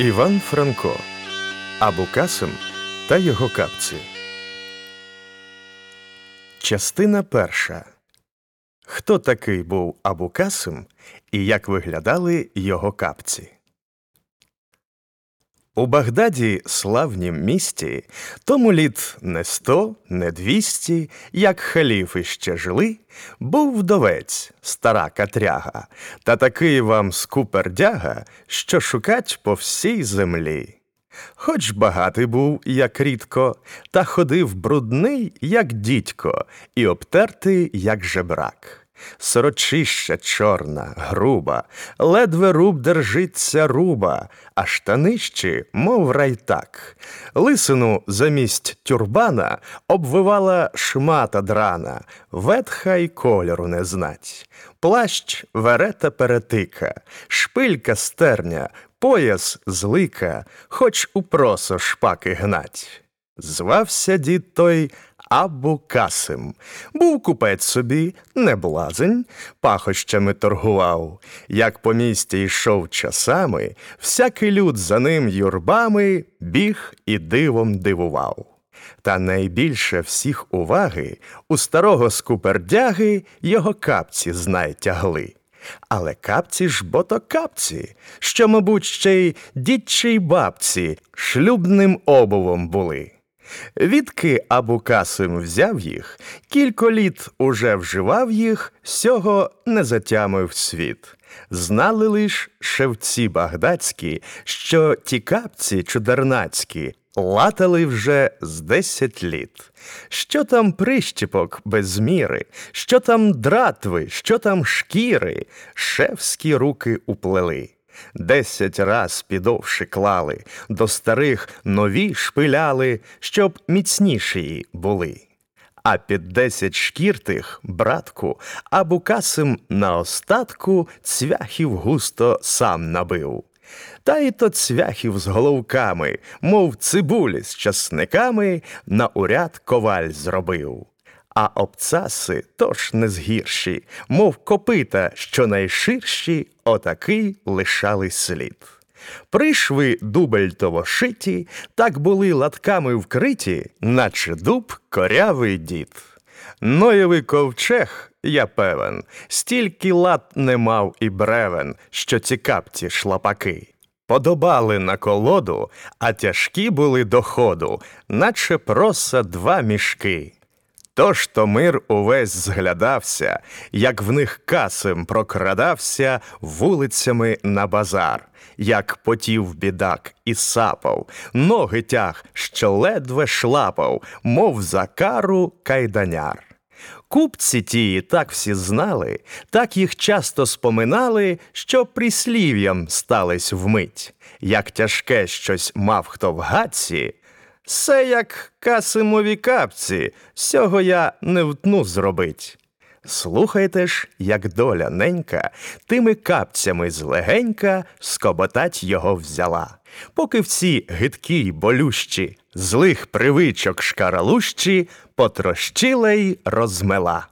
Іван Франко Абукасим та його капці. Частина перша. Хто такий був Абукасим і як виглядали його капці? У Багдаді, славнім місті, тому літ не сто, не двісті, як халіфи ще жили, був вдовець, стара катряга, та такий вам скупердяга, що шукать по всій землі. Хоч багатий був, як рідко, та ходив брудний, як дідько, і обтертий, як жебрак. Сорочища чорна, груба, ледве руб держиться руба, а штанищі, мов райтак. Лисину замість тюрбана обвивала шмата драна, ветха й кольору не знать. Плащ верета перетика, шпилька стерня, пояс злика, хоч у просо шпаки гнать. Звався дід той Абу Касим. Був купець собі, не блазень, пахощами торгував. Як по місті йшов часами, всякий люд за ним юрбами біг і дивом дивував. Та найбільше всіх уваги у старого скупердяги його капці знай тягли. Але капці ж бо то капці, що, мабуть, ще й дідчій бабці шлюбним обувом були. Відки Абукасим взяв їх, кілько літ уже вживав їх, сього не затямив світ. Знали лиш шевці багдацькі, що ті капці чудернацькі латали вже з десять літ. Що там прищіпок без міри, що там дратви, що там шкіри, шевські руки уплели. Десять раз підовши клали, до старих нові шпиляли, щоб міцніші були. А під десять шкір тих, братку, Абукасим на остатку цвяхів густо сам набив. Та й то цвяхів з головками, мов цибулі з часниками, на уряд коваль зробив. А обцаси тож не згірші, мов копита, що найширші, отакий лишали слід. Пришви дубельтово шиті, так були латками вкриті, наче дуб корявий дід. Ноєвий ковчег, я певен, стільки лат не мав і бревен, що ці капці шлапаки. Подобали на колоду, а тяжкі були доходу, наче проса два мішки. Тож то мир увесь зглядався, як в них касим прокрадався вулицями на базар, як потів бідак і сапав, ноги тяг, що ледве шлапав, мов за кару кайданяр. Купці тії так всі знали, так їх часто споминали, що прислів'ям стались вмить. Як тяжке щось мав хто в гадці, Се як касимові капці, сього я не втну зробить. Слухайте ж, як доля ненька, тими капцями злегенька скоботать його взяла. Поки всі гидкі й болющі, злих привичок шкаралущі, потрощила й розмела.